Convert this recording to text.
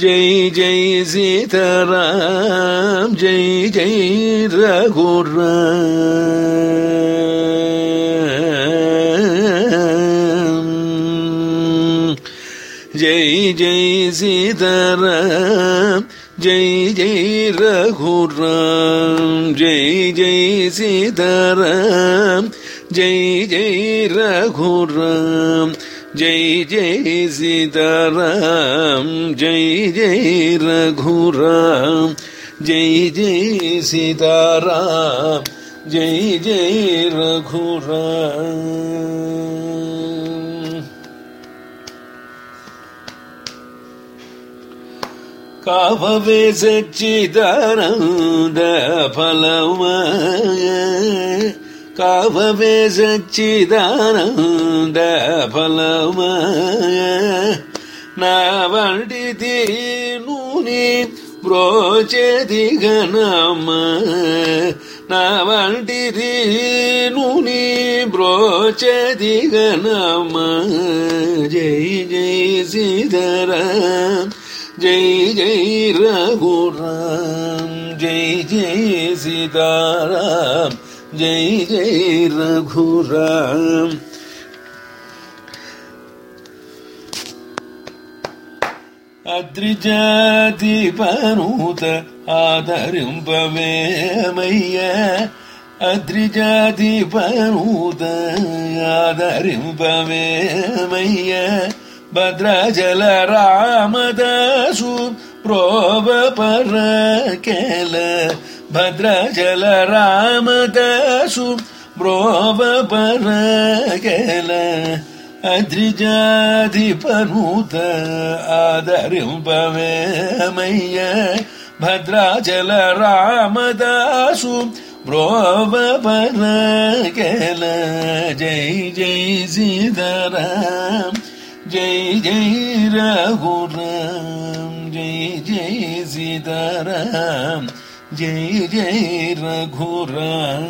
जय जय सीताराम जय जय रघुराम जय जय सीताराम जय जय रघुराम जय जय सीताराम जय जय रघुराम जय जय सीताराम जय जय रघुराम जय जय सीताराम जय जय जयी रघुरा सच्चि तार ಕಾವವೇ ಸಚ್ಚಿದಾನಂದ ಫಲಮಯ ನಾವಡಿತಿ ನೂನಿ ಬ್ರೋಚದಿ ಘನಮ ನಾವಡಿತಿ ನೂನಿ ಬ್ರೋಚದಿ ಘನಮ ಜೈ ಜೈ ಸಿದರ ಜೈ ಜೈ ರಘುರಾಮ ಜೈ ಜೈ ಸೀತಾರಾಮ जय जय रघुराम। अद्रिजाति परूत आदरिं पवे मैया। अद्रिजाति परूत आदरिं पवे मैया। भद्रजल रामदासु प्रोवपरकेल भद्रजलरामदसु ब्रोवपरकेल अद्रिजाधिपनूत आदरिम्बवेमय्य भद्राचलरामदासु ब्रोवपरकेल जय जय सीताराम जय जय रघुराम जय जय जि जय जय रघुराम।